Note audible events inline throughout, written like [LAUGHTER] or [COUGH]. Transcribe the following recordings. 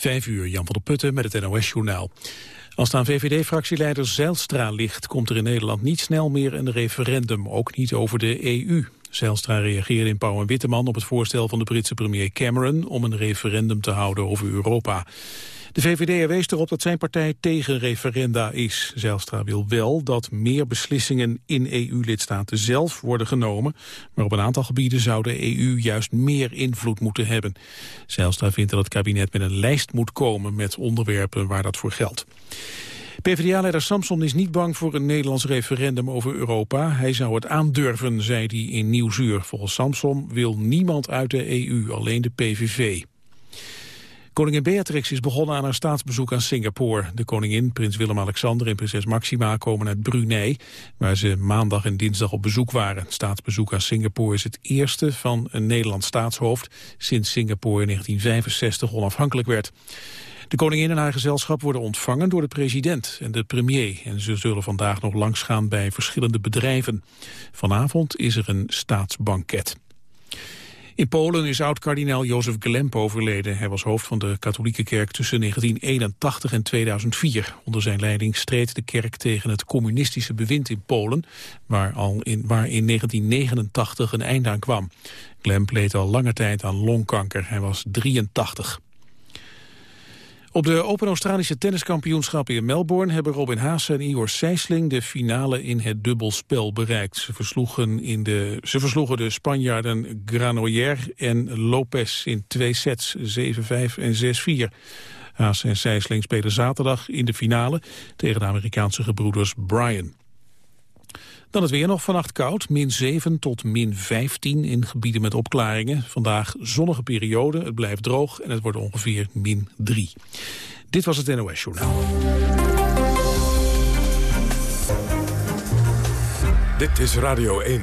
Vijf uur, Jan van der Putten met het NOS-journaal. Als het aan VVD-fractieleider Zijlstra ligt, komt er in Nederland niet snel meer een referendum, ook niet over de EU. Zijlstra reageerde in Pauw en Witteman op het voorstel van de Britse premier Cameron om een referendum te houden over Europa. De VVD wees erop dat zijn partij tegen referenda is. Zijlstra wil wel dat meer beslissingen in EU-lidstaten zelf worden genomen, maar op een aantal gebieden zou de EU juist meer invloed moeten hebben. Zijlstra vindt dat het kabinet met een lijst moet komen met onderwerpen waar dat voor geldt. PvdA-leider Samson is niet bang voor een Nederlands referendum over Europa. Hij zou het aandurven, zei hij in Nieuwsuur. Volgens Samson wil niemand uit de EU, alleen de PVV. Koningin Beatrix is begonnen aan haar staatsbezoek aan Singapore. De koningin, prins Willem-Alexander en prinses Maxima komen uit Brunei... waar ze maandag en dinsdag op bezoek waren. Het staatsbezoek aan Singapore is het eerste van een Nederlands staatshoofd... sinds Singapore in 1965 onafhankelijk werd. De koningin en haar gezelschap worden ontvangen door de president en de premier. En ze zullen vandaag nog langsgaan bij verschillende bedrijven. Vanavond is er een staatsbanket. In Polen is oud-kardinaal Jozef Glemp overleden. Hij was hoofd van de katholieke kerk tussen 1981 en 2004. Onder zijn leiding streed de kerk tegen het communistische bewind in Polen... waar, al in, waar in 1989 een einde aan kwam. Glemp leed al lange tijd aan longkanker. Hij was 83. Op de Open Australische Tenniskampioenschappen in Melbourne hebben Robin Haase en Igor Sijsling de finale in het dubbelspel bereikt. Ze versloegen, in de, ze versloegen de Spanjaarden Granollers en Lopez in twee sets, 7-5 en 6-4. Haase en Sijsling spelen zaterdag in de finale tegen de Amerikaanse gebroeders Bryan. Dan het weer nog vannacht koud, min 7 tot min 15 in gebieden met opklaringen. Vandaag zonnige periode, het blijft droog en het wordt ongeveer min 3. Dit was het NOS Journaal. Dit is Radio 1.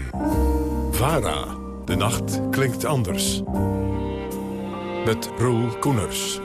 VARA. De nacht klinkt anders. Met Roel Koeners.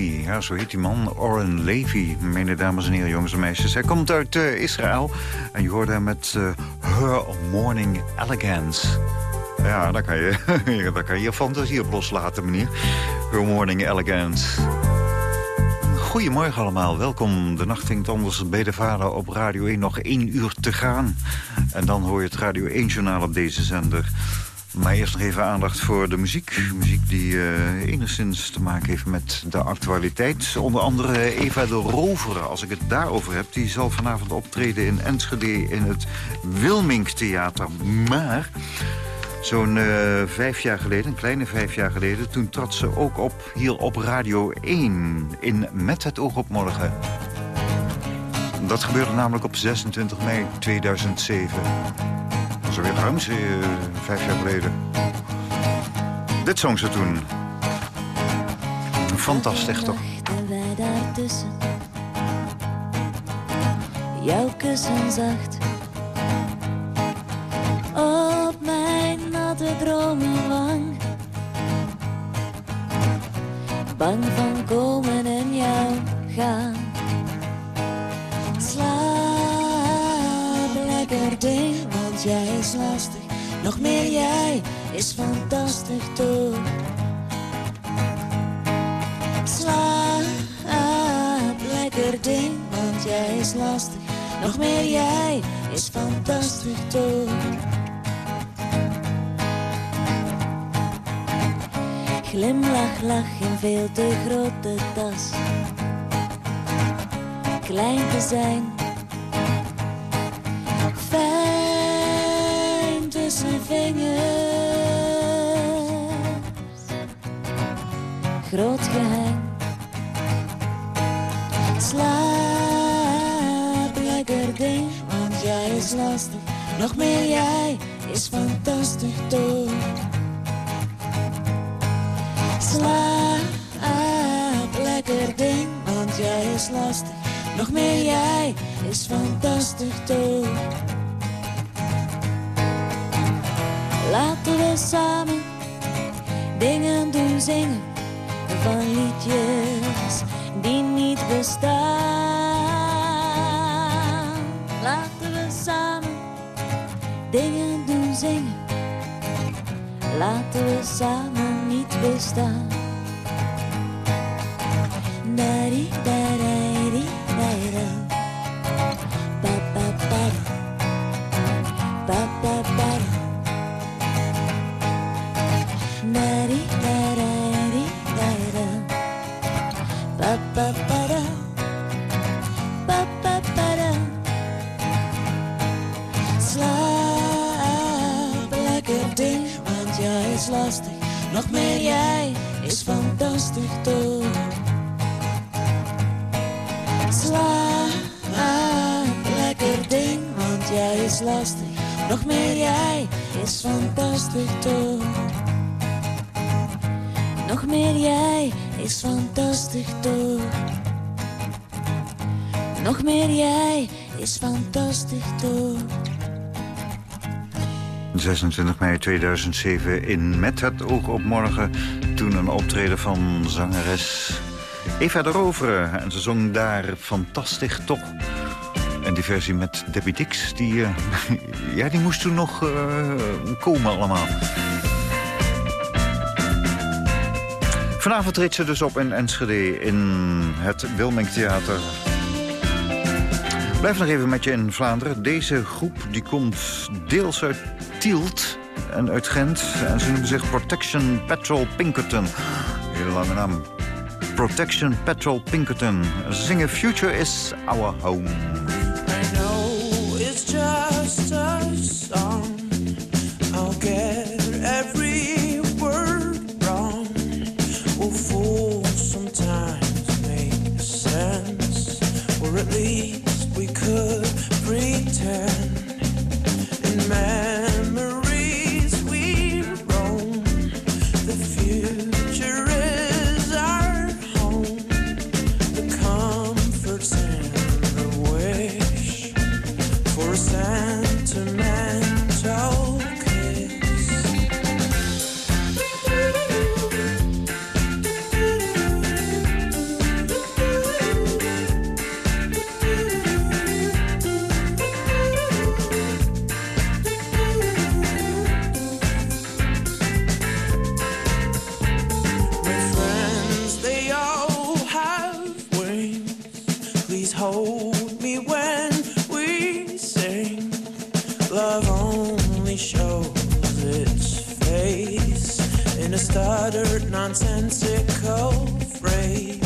Ja, zo heet die man. Oren Levy, mede dames en heren, jongens en meisjes. Hij komt uit eh, Israël en je hoort hem met eh, Her Morning Elegance. Ja, daar kan, je, [LAUGHS] daar kan je je fantasie op loslaten, meneer. Her Morning Elegance. Goedemorgen allemaal, welkom. De nacht vindt anders bij de vader op Radio 1 nog één uur te gaan. En dan hoor je het Radio 1-journaal op deze zender. Maar eerst nog even aandacht voor de muziek. Muziek die eh, enigszins te maken heeft met de actualiteit. Onder andere Eva de Rover, als ik het daarover heb... die zal vanavond optreden in Enschede in het Wilmink Theater. Maar zo'n eh, vijf jaar geleden, een kleine vijf jaar geleden... toen trad ze ook op hier op Radio 1 in Met het oog op morgen. Dat gebeurde namelijk op 26 mei 2007. Is alweer ruim eh, vijf jaar geleden. Dit zong ze toen. Fantastisch toch? Wij daartussen. Jouw kussen zacht. Op mijn natte dromenwang. Bang van komen en jou gaan. Jij is lastig. Nog meer jij is fantastisch toch. Slaap lekker ding, want jij is lastig. Nog meer jij is fantastisch toch. Glimlach, lach in veel te grote tas. Klein te zijn. Groot geheim. Slaap lekker ding, want jij is lastig. Nog meer jij is fantastisch toch. Slaap lekker ding, want jij is lastig. Nog meer jij is fantastisch toch. Laten we samen dingen doen zingen van liedjes die niet bestaan. Laten we samen dingen doen zingen. Laten we samen niet bestaan. Dari, dari, Nog meer jij is fantastisch toch. 26 mei 2007 in Met het oog op morgen. Toen een optreden van zangeres Eva de Rovere. En ze zong daar fantastisch toch. En die versie met Debbie Dix, die, eh, [LAUGHS] ja, die moest toen nog eh, komen allemaal. Vanavond treedt ze dus op in Enschede in het Wilming Theater. Blijf nog even met je in Vlaanderen. Deze groep die komt deels uit Tielt en uit Gent. En ze noemen zich Protection Petrol Pinkerton. Hele lange naam. Protection Petrol Pinkerton. Ze zingen Future is Our Home. I know it's just stuttered nonsensical phrase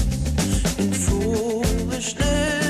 in foolishness.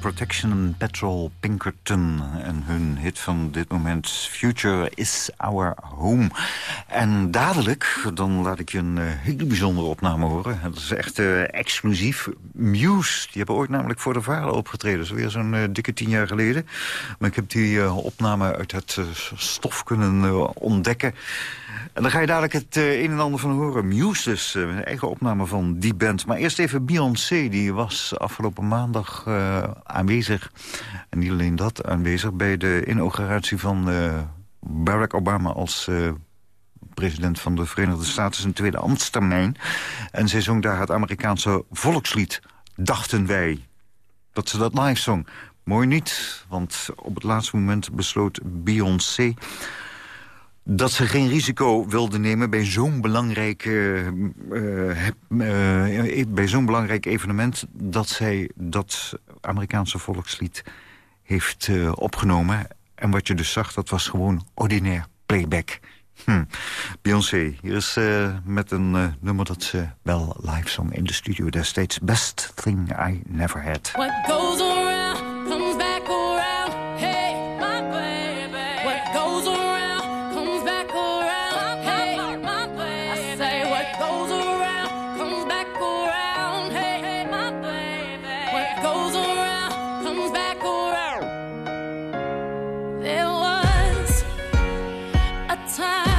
Protection Petrol Pinkerton. En hun hit van dit moment, Future is Our Home. En dadelijk, dan laat ik je een uh, hele bijzondere opname horen. Dat is echt uh, exclusief. Muse, die hebben ooit namelijk voor de Varen opgetreden. Dat is weer zo'n uh, dikke tien jaar geleden. Maar ik heb die opname uit het stof kunnen ontdekken. En dan ga je dadelijk het uh, een en ander van horen. Muse dus, uh, een eigen opname van die band. Maar eerst even Beyoncé, die was afgelopen maandag uh, aanwezig. En niet alleen dat, aanwezig bij de inauguratie van Barack Obama als president van de Verenigde Staten, zijn tweede ambtstermijn. En zij zong daar het Amerikaanse volkslied, dachten wij. Dat ze dat live zong. Mooi niet, want op het laatste moment besloot Beyoncé dat ze geen risico wilde nemen bij zo'n belangrijk, uh, uh, bij zo'n belangrijk evenement... dat zij dat Amerikaanse volkslied heeft opgenomen. En wat je dus zag, dat was gewoon ordinair playback. Hm. Beyoncé, hier is met een nummer dat ze wel live zong in de studio destijds. Best Thing I Never Had. What goes time.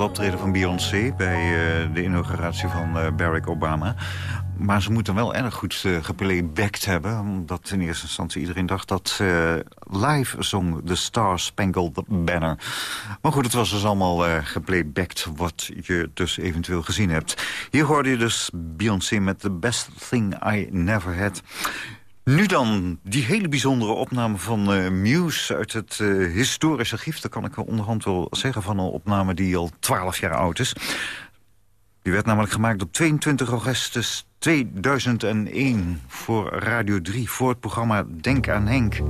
Optreden van Beyoncé... bij uh, de inauguratie van uh, Barack Obama. Maar ze moeten wel erg goed uh, geplaybacked hebben. Omdat in eerste instantie iedereen dacht dat live zong The Star Spangled Banner. Maar goed, het was dus allemaal uh, geplaybacked wat je dus eventueel gezien hebt. Hier hoorde je dus Beyoncé met The Best Thing I Never Had. Nu dan, die hele bijzondere opname van uh, Muse uit het historische gif. Dat kan ik onderhand wel zeggen van een opname die al 12 jaar oud is. Die werd namelijk gemaakt op 22 augustus 2001 voor Radio 3... voor het programma Denk aan Henk.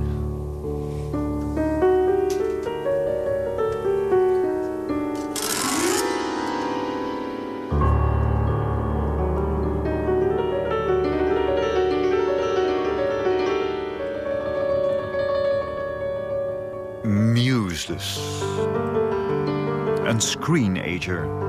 Dus. Een screenager.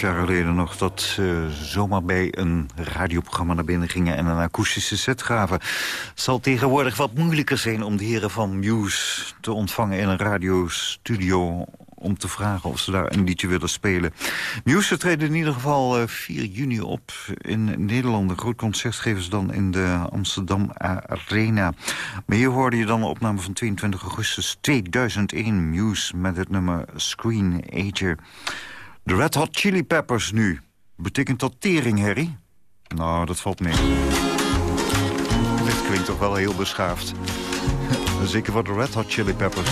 Half jaar geleden nog... dat ze zomaar bij een radioprogramma naar binnen gingen... en een akoestische set gaven. Het zal tegenwoordig wat moeilijker zijn om de heren van Muse te ontvangen... in een radiostudio om te vragen of ze daar een liedje willen spelen. Muse treden in ieder geval 4 eh, juni op in Nederland. Een groot concert geven ze dan in de Amsterdam Arena. Maar hier hoorde je dan een opname van 22 augustus 2001. Muse met het nummer Screen Ager. De Red Hot Chili Peppers nu. Betekent dat tering, Harry? Nou, dat valt mee. Dit klinkt toch wel heel beschaafd. [LAUGHS] Zeker voor de Red Hot Chili Peppers.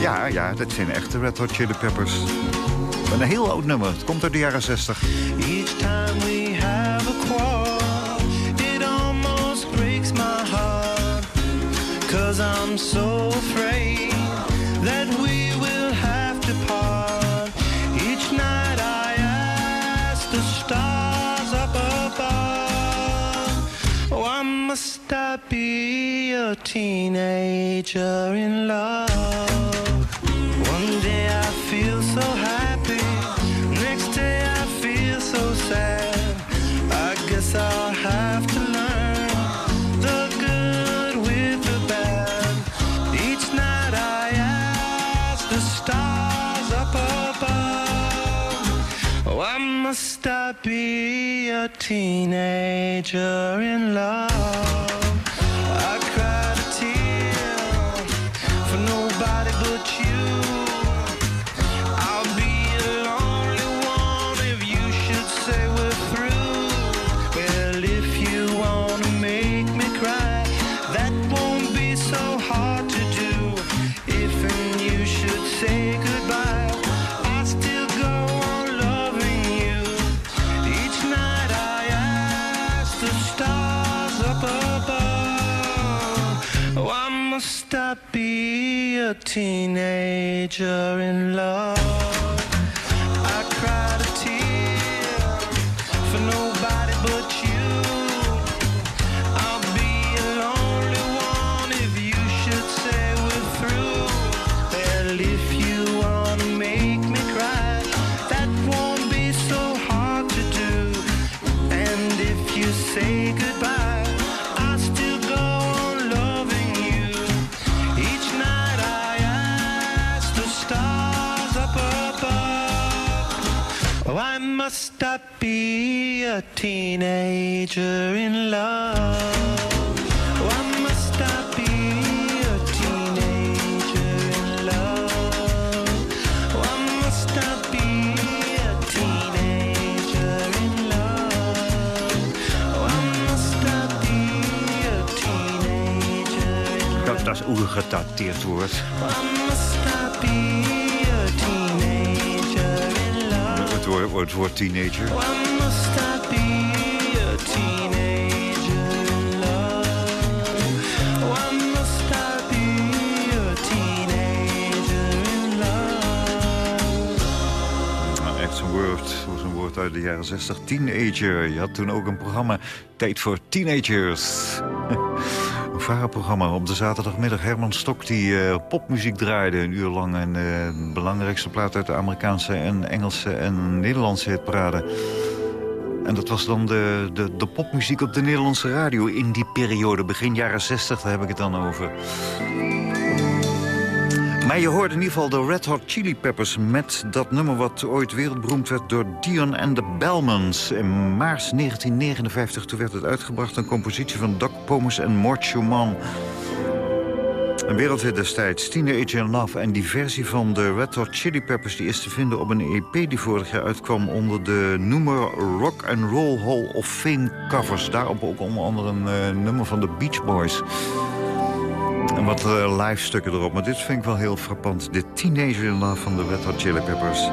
Ja, ja, dat zijn echte Red Hot Chili Peppers. Een heel oud nummer. Het komt uit de jaren 60. Each time we have a quarrel, it almost breaks my heart. Cause I'm so afraid that we must I be a teenager in love? I be a teenager in love? A teenager in love. Be a teenager in love? Why must I be a teenager in love? Het woord, het woord teenager. uit de jaren 60. Teenager. Je had toen ook een programma, Tijd voor Teenagers. Een programma op de zaterdagmiddag. Herman Stok die uh, popmuziek draaide een uur lang. En uh, de belangrijkste plaat uit de Amerikaanse en Engelse en Nederlandse hitparade. En dat was dan de, de, de popmuziek op de Nederlandse radio in die periode. Begin jaren 60, daar heb ik het dan over. Maar je hoorde in ieder geval de Red Hot Chili Peppers... met dat nummer wat ooit wereldberoemd werd door Dion and the Bellmans. In maart 1959 toen werd het uitgebracht... een compositie van Doc Pomus en Mort Schumann. Een wereldhit destijds, Teenage in Love. En die versie van de Red Hot Chili Peppers... die is te vinden op een EP die vorig jaar uitkwam... onder de noemer Rock and Roll Hall of Fame covers. Daarop ook onder andere een uh, nummer van de Beach Boys... En wat uh, live stukken erop. Maar dit vind ik wel heel frappant. De Teenager van de Red Hot Chili Peppers.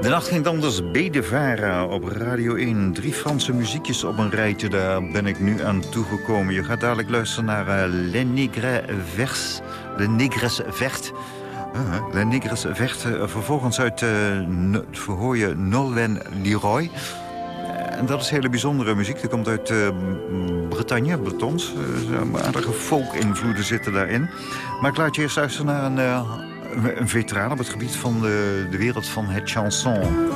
De nacht ging anders Bedevara op Radio 1. Drie Franse muziekjes op een rijtje, daar ben ik nu aan toegekomen. Je gaat dadelijk luisteren naar uh, Le Nigre Vers. Le Nigres Vecht. Uh, Nigres Vecht. Uh, vervolgens uit uh, verhoor je Nolan Leroy... En dat is hele bijzondere muziek. Die komt uit uh, Bretagne, Bretons. Uh, aardige folk-invloeden zitten daarin. Maar ik laat je eerst luisteren naar een, uh, een veteraan op het gebied van de, de wereld van het chanson.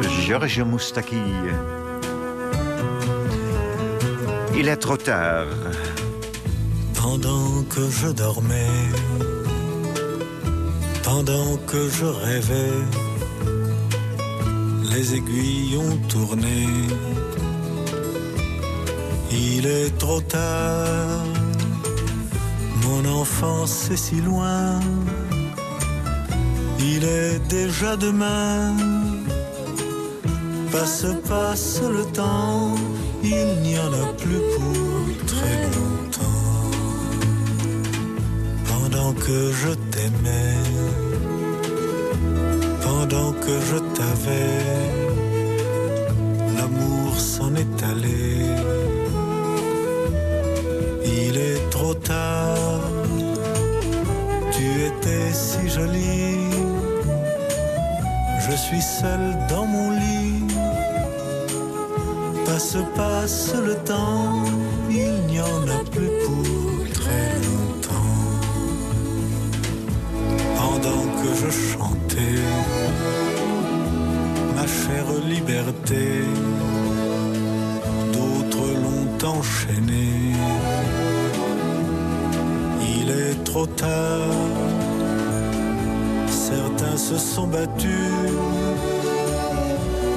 Georges Moustaki. Il est trop tard. Pendant que je dormais, pendant que je rêvais, les aiguilles ont tourné. Il est trop tard, mon enfance est si loin. Il est déjà demain, passe, passe le temps, il n'y en a plus pour très longtemps. Pendant que je t'aimais, pendant que je l'amour s'en est allé. Il est trop tard, tu étais si jolie. Je suis seul dans mon lit. Passe, passe le temps, il n'y en a plus pour très longtemps. Pendant que je chantais ma chère liberté, d'autres l'ont enchaîné. Il est trop tard, certains se sont battus,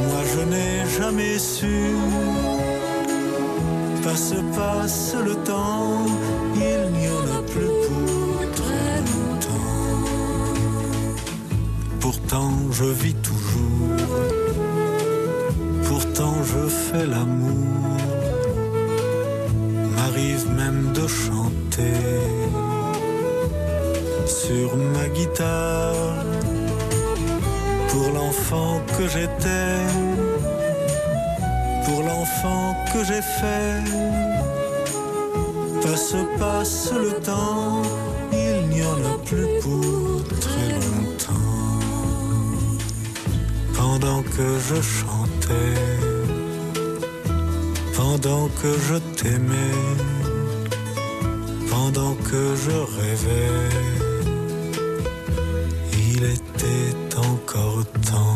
moi je n'ai jamais su. Passe, passe le temps, il n'y en a plus pour très longtemps. Pourtant je vis toujours, pourtant je fais l'amour, m'arrive même de chanter sur ma guitare pour l'enfant que j'étais, pour l'enfant que j'ai fait. Passe, passe le temps, il n'y en a plus pour très longtemps. Pendant que je chantais, pendant que je t'aimais, pendant que je rêvais, il était encore temps.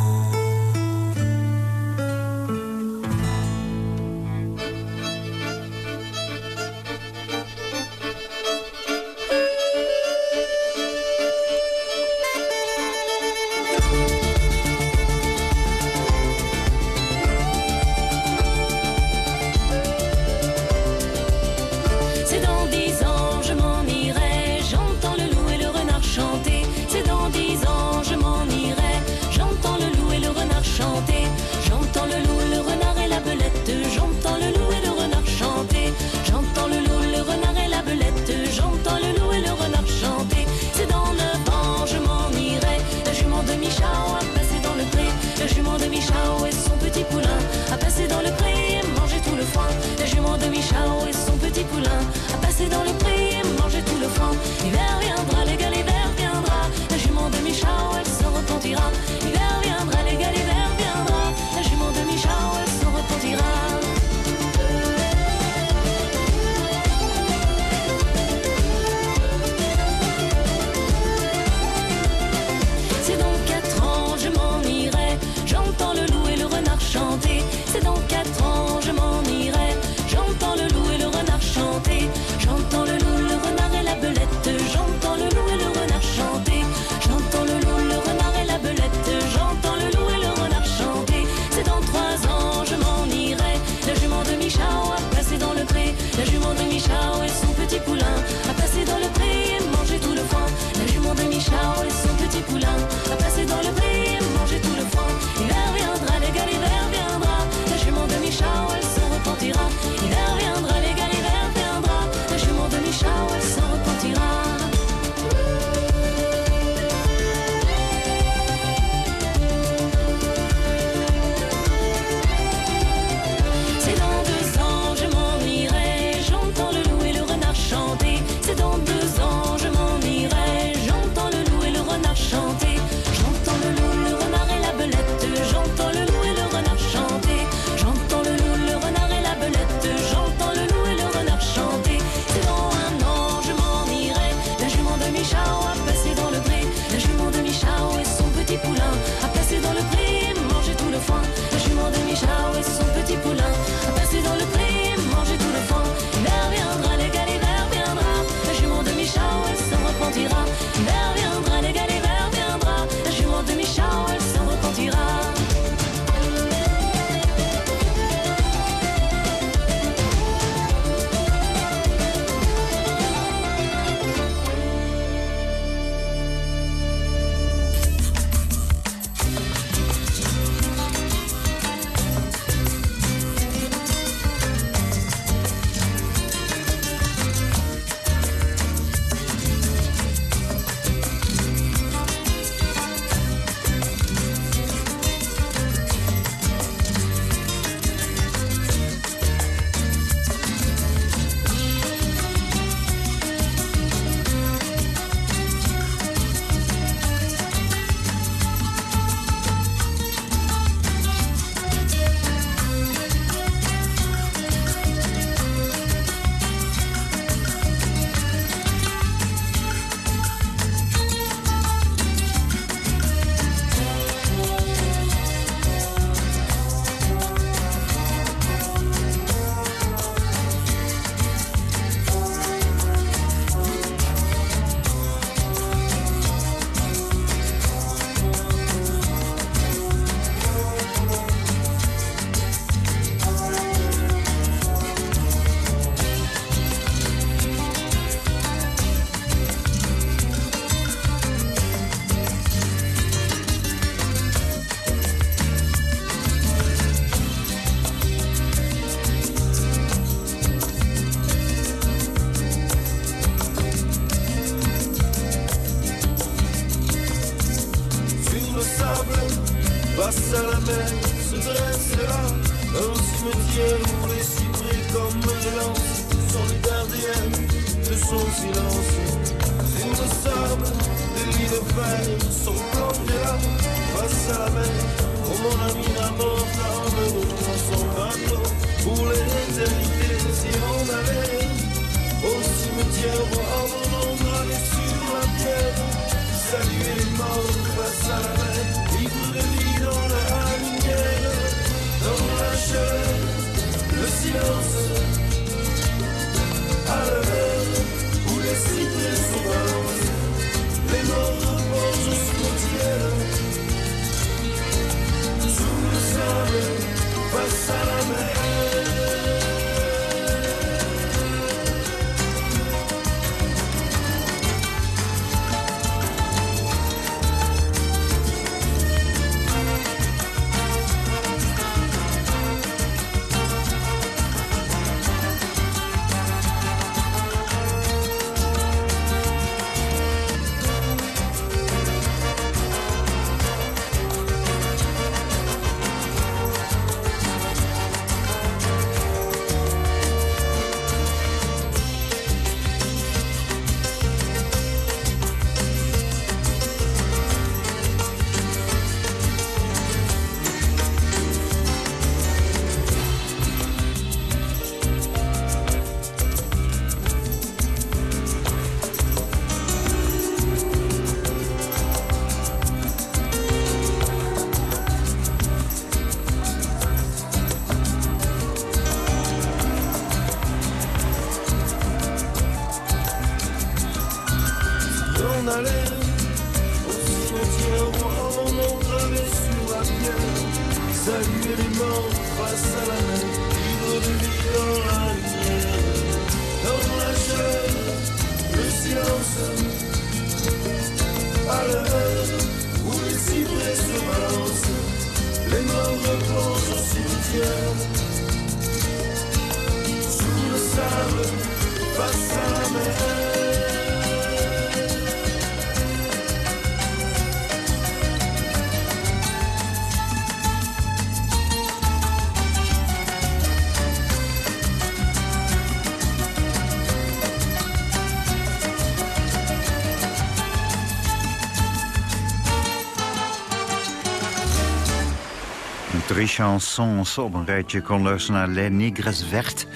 Chansons op een rijtje kon luisteren naar Les Nigres Vert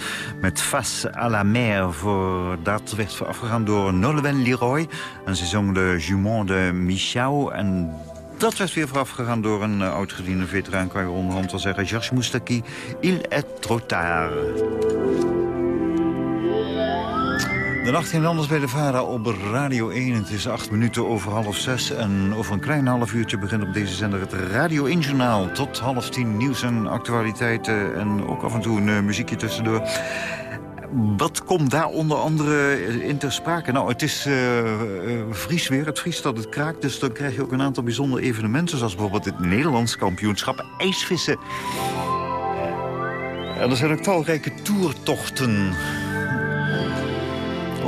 met Face à la mer. Voor, dat werd voorafgegaan door Nolwenn Leroy. En ze zong de Jument de Michau. En dat werd weer voorafgegaan door een uh, oud-gediende veteraan... kan je onderhand wel zeggen, Georges Moustaki. Il est trop tard. De nacht ging anders bij de VARA op Radio 1. Het is acht minuten over half zes. En over een klein half uurtje begint op deze zender het Radio 1 Journaal. Tot half tien nieuws en actualiteiten. En ook af en toe een uh, muziekje tussendoor. Wat komt daar onder andere in ter sprake? Nou, het is uh, vries weer. Het vriest dat het kraakt. Dus dan krijg je ook een aantal bijzondere evenementen. Zoals bijvoorbeeld het Nederlands kampioenschap ijsvissen. En er zijn ook talrijke toertochten.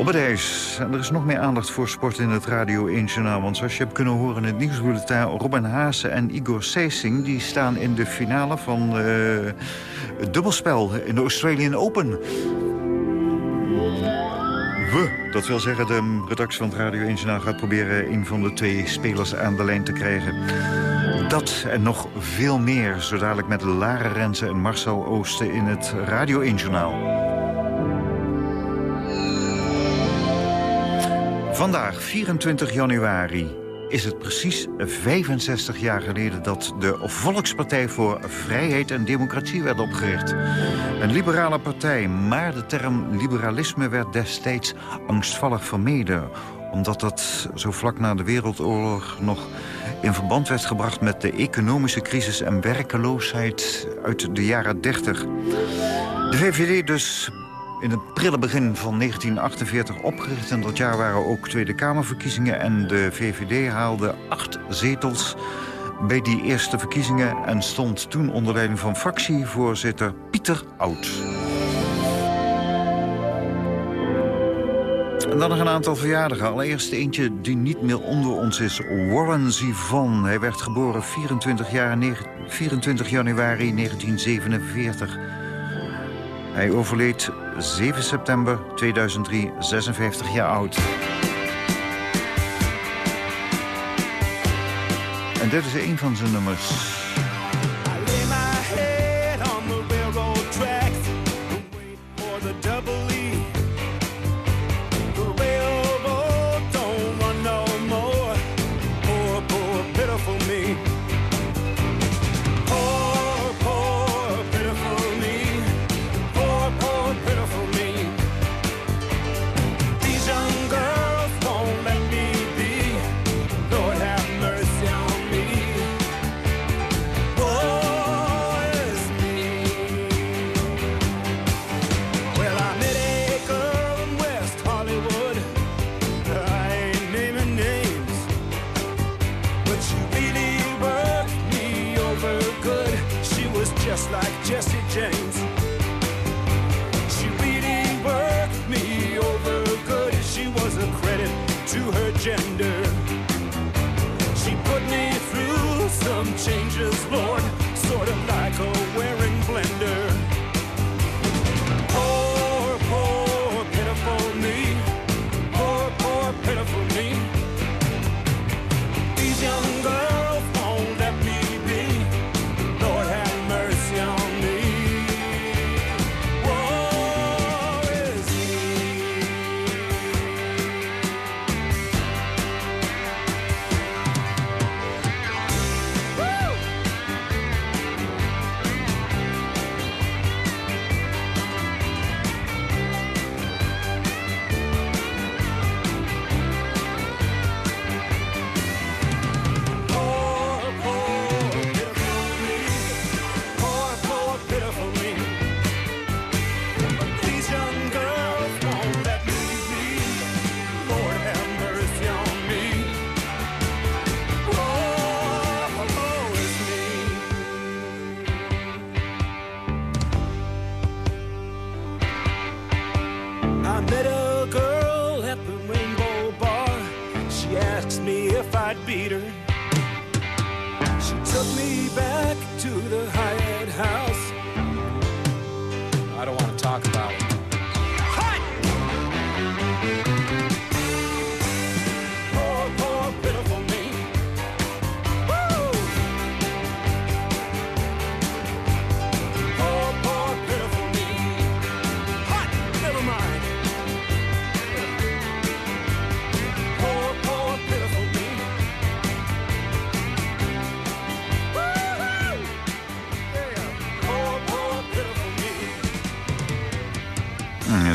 Op het. En er is nog meer aandacht voor sport in het Radio 1 Journaal. Want zoals je hebt kunnen horen in het nieuwsbulletin... Robin Haase en Igor Seysing die staan in de finale van uh, het dubbelspel in de Australian Open. We, dat wil zeggen de redactie van het Radio 1 Journaal... gaat proberen een van de twee spelers aan de lijn te krijgen. Dat en nog veel meer, zo dadelijk met Lara Renze en Marcel Oosten... in het Radio 1 Journaal. Vandaag, 24 januari, is het precies 65 jaar geleden... dat de Volkspartij voor Vrijheid en Democratie werd opgericht. Een liberale partij, maar de term liberalisme werd destijds angstvallig vermeden omdat dat zo vlak na de Wereldoorlog nog in verband werd gebracht... met de economische crisis en werkeloosheid uit de jaren 30. De VVD dus in het prille begin van 1948 opgericht. En dat jaar waren ook Tweede Kamerverkiezingen. En de VVD haalde acht zetels bij die eerste verkiezingen... en stond toen onder leiding van fractievoorzitter Pieter Oud. En dan nog een aantal verjaardagen. Allereerst eentje die niet meer onder ons is. Warren Zevon. Hij werd geboren 24, jaar, 24 januari 1947. Hij overleed 7 september 2003, 56 jaar oud. En dit is een van zijn nummers. Just like Jesse James.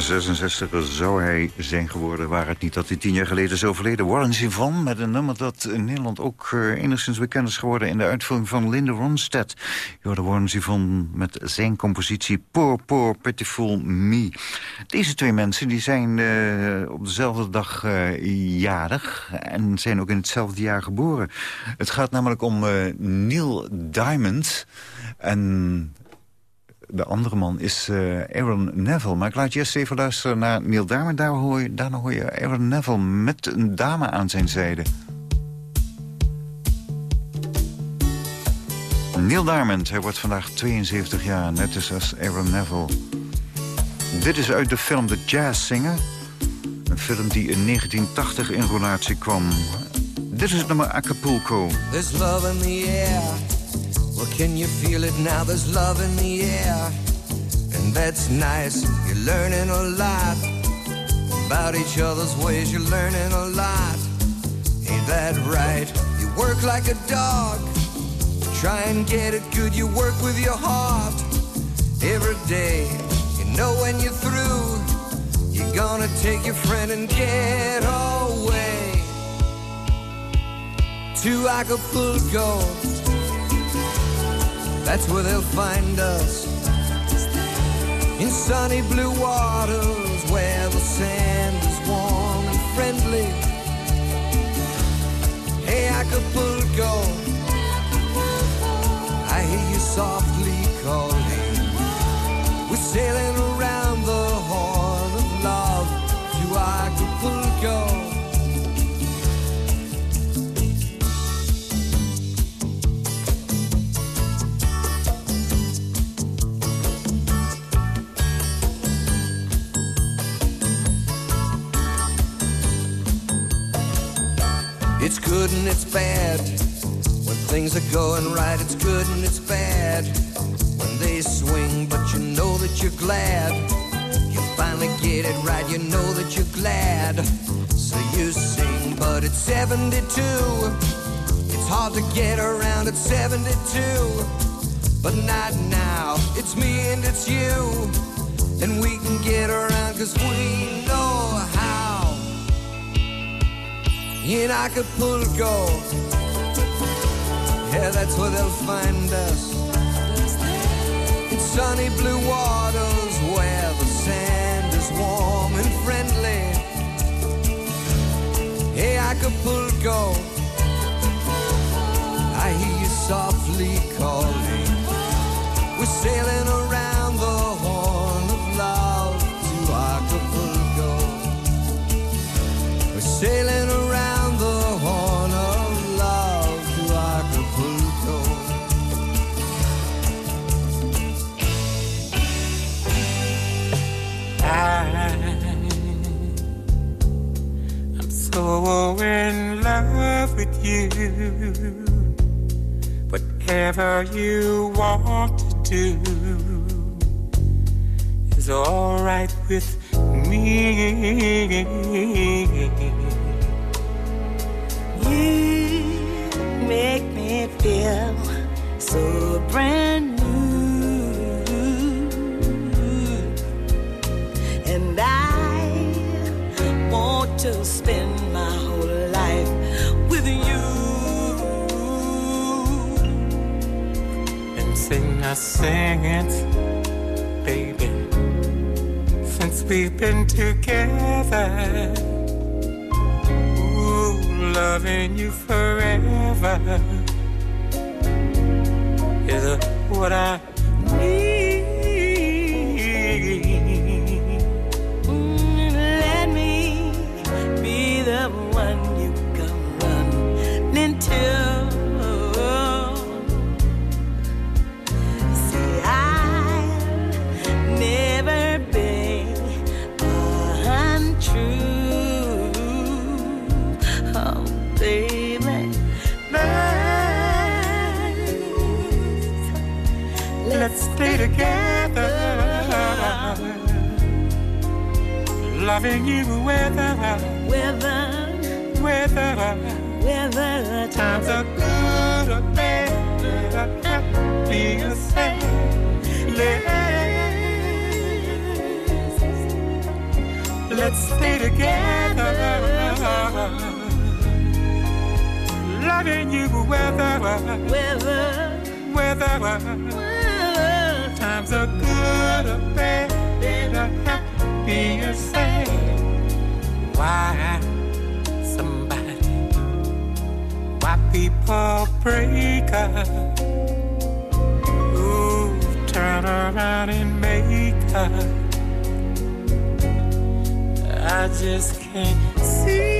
66 zou hij zijn geworden... waar het niet dat hij tien jaar geleden is overleden. Warren Zivon met een nummer dat in Nederland ook eh, enigszins bekend is geworden... in de uitvoering van Linda Ronstadt. Je hoorde Warren Zivon met zijn compositie Poor Poor Pitiful Me. Deze twee mensen die zijn eh, op dezelfde dag eh, jarig... en zijn ook in hetzelfde jaar geboren. Het gaat namelijk om Neil Diamond... En de andere man is eh, Aaron Neville. Maar ik laat je eerst even luisteren naar Neil Diamond. Daar hoor je, daarna hoor je Aaron Neville met een dame aan zijn zijde. Neil Diamond, hij wordt vandaag 72 jaar, net als als Aaron Neville. Dit is uit de film The Jazz Singer. Een film die in 1980 in relatie kwam. Dit is het nummer Acapulco. There's love in the air. Well, can you feel it now? There's love in the air. And that's nice. You're learning a lot about each other's ways. You're learning a lot. Ain't that right? You work like a dog. Try and get it good. You work with your heart every day. You know when you're through, you're gonna take your friend and get away to Acapulco. That's where they'll find us in sunny blue waters where the sand is warm and friendly. Hey, Acapulco, I hear you softly calling. We're sailing things are going right, it's good and it's bad. When they swing, but you know that you're glad. You finally get it right, you know that you're glad. So you sing, but it's 72. It's hard to get around at 72. But not now, it's me and it's you. And we can get around cause we know how. And I could pull In Acapulco, yeah, that's where they'll find us. In sunny blue waters where the sand is warm and friendly. Hey, Acapulco, I hear you softly calling. We're sailing around you. Whatever you want to do is alright with me. Sing it, baby. Since we've been together, ooh, loving you forever is what I loving you weather, weather, weather. weather Times are good or bad, happy or sad. Let's, let's stay together, loving you weather, weather, weather. Times are good or bad, happy sad. Why somebody? Why people break up? Ooh, turn around and make up. I just can't see.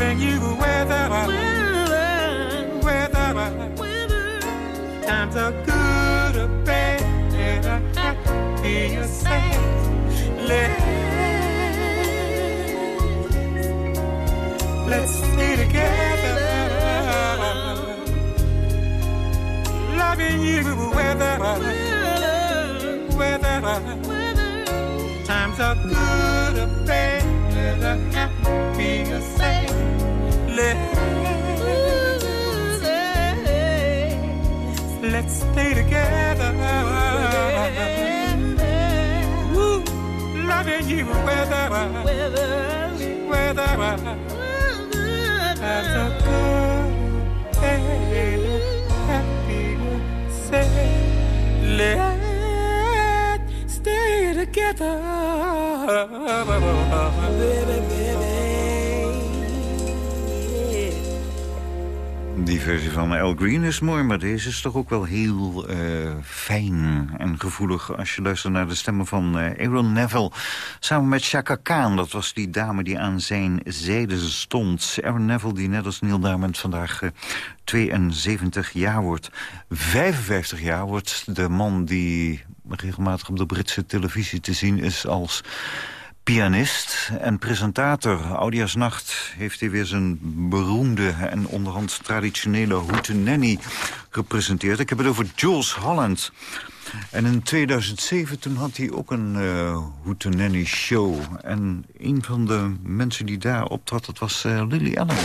Loving you weather, weather. Times are good or bad, happy or sad. Let's, let's stay together. Loving you weather, weather. Times are good or bad, happy or sad. Let's, let's stay together. Woo, loving you weather, weather. Times are good, bad, happy or sad. Let's stay together. Die versie van Al Green is mooi, maar deze is toch ook wel heel uh, fijn en gevoelig... als je luistert naar de stemmen van uh, Aaron Neville. Samen met Chaka Khan, dat was die dame die aan zijn zijde stond. Aaron Neville, die net als Neil Diamond vandaag uh, 72 jaar wordt. 55 jaar wordt de man die regelmatig op de Britse televisie te zien is als pianist en presentator. Oudjaarsnacht heeft hij weer zijn beroemde en onderhand traditionele hootenanny gepresenteerd. Ik heb het over Jules Holland. En in 2007 toen had hij ook een uh, hootenanny show. En een van de mensen die daar optrad, dat was uh, Lily Allen.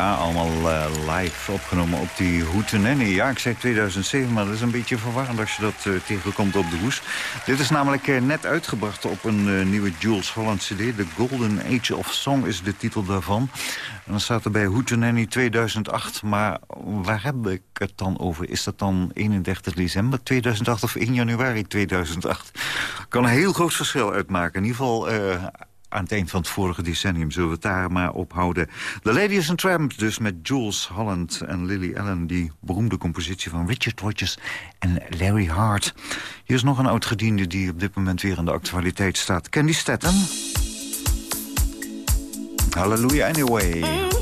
Allemaal uh, live opgenomen op die Hootenanny. Ja, ik zei 2007, maar dat is een beetje verwarrend als je dat uh, tegenkomt op de hoes. Dit is namelijk uh, net uitgebracht op een nieuwe Jules Holland CD. The Golden Age of Song is de titel daarvan. En dan staat er bij Hootenanny 2008. Maar waar heb ik het dan over? Is dat dan 31 december 2008 of 1 januari 2008? Kan een heel groot verschil uitmaken. In ieder geval aan het eind van het vorige decennium. Zullen we het daar maar op houden. The Ladies and Tramp dus met Jules Holland en Lily Allen. Die beroemde compositie van Richard Rodgers en Larry Hart. Hier is nog een oud-gediende die op dit moment weer in de actualiteit staat. Candy Statham. Hallelujah anyway.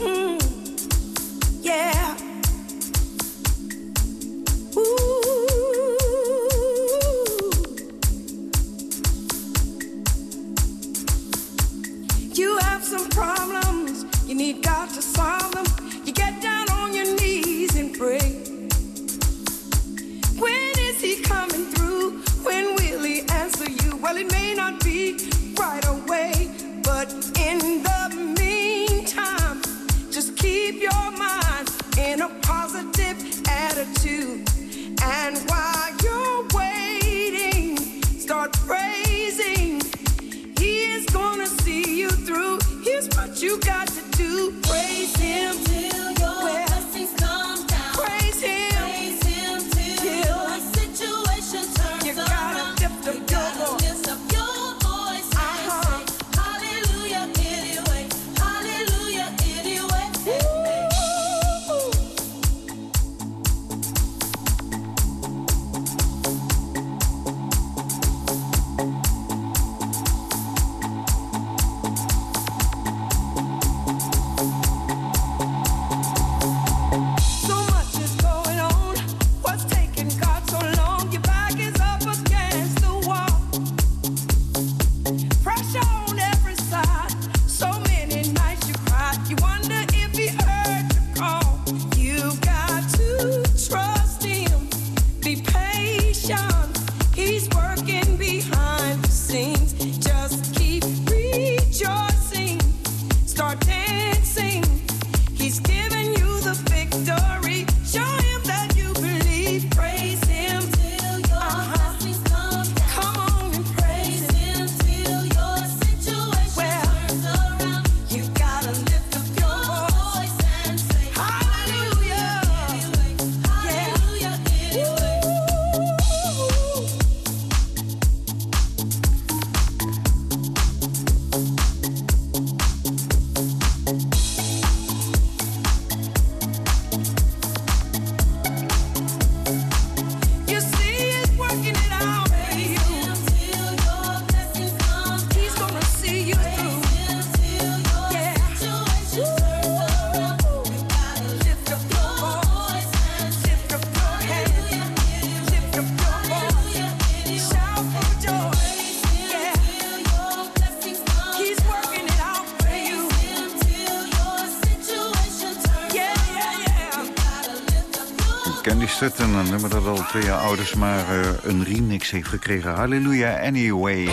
Een nummer dat al twee jaar oud is... maar uh, een remix heeft gekregen. Hallelujah Anyway.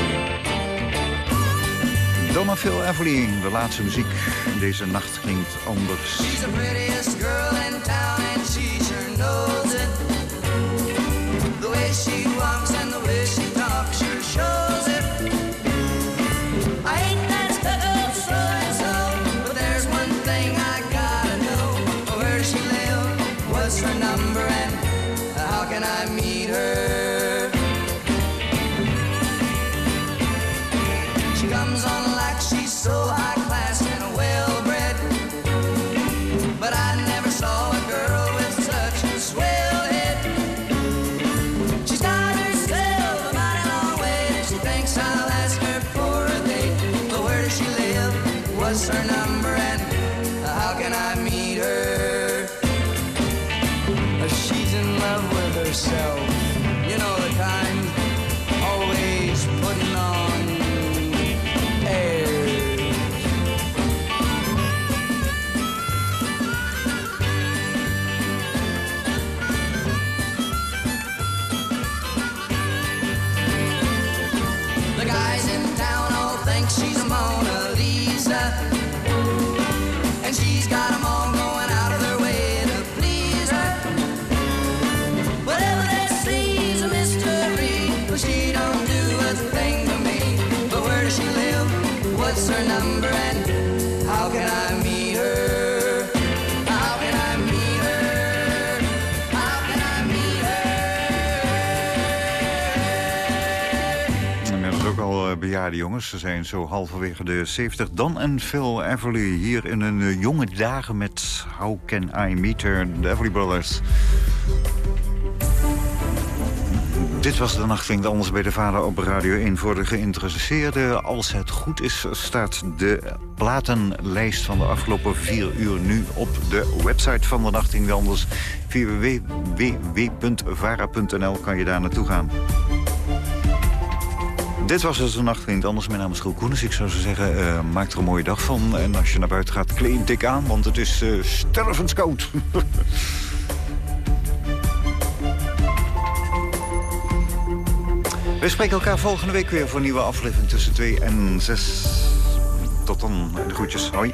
Donna Phil Everly, de laatste muziek. Deze nacht klinkt anders. Live? What's her number and how can I meet her? She's in love with herself. Bejaarde jongens. Ze zijn zo halverwege de 70. Dan en Phil Everly hier in een eh, jonge dagen met How Can I Meet Her, de Everly Brothers. Dit was de nacht klinkt anders bij de vader op Radio 1 voor de geïnteresseerden. Als het goed is, staat de platenlijst van de afgelopen vier uur nu op de website van de nacht anders. Www.vara.nl kan je daar naartoe gaan. Dit was dus de nacht klinkt anders. Mijn naam is Roel Koenens. Ik zou zo zeggen, eh, maak er een mooie dag van. En als je naar buiten gaat, kleed dik aan, want het is uh, stervenskoud. [LAUGHS] We spreken elkaar volgende week weer voor een nieuwe aflevering tussen 2 en 6. Tot dan, de groetjes. Hoi.